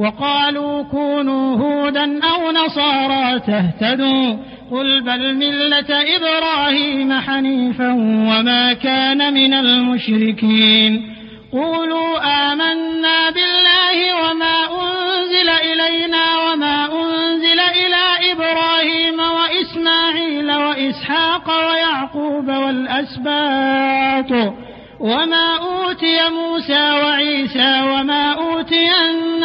وقالوا كونوا هودا أو نصارى تهتدوا قل بل ملة إبراهيم حنيفا وما كان من المشركين قولوا آمنا بالله وما أنزل إلينا وما أنزل إلى إبراهيم وإسماعيل وإسحاق ويعقوب والأسباط وما أوتي موسى وعيسى وما أوتي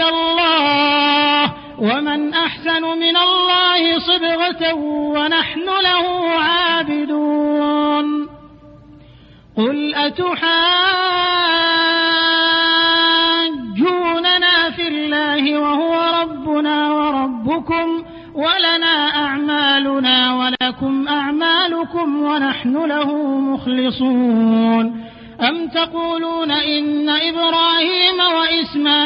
الله. ومن أحسن من الله صبغة ونحن له عابدون. قل أتحاجوننا في الله وهو ربنا وربكم ولنا أعمالنا ولكم أعمالكم ونحن له مخلصون. أم تقولون إن إبراهيم وإسماعيل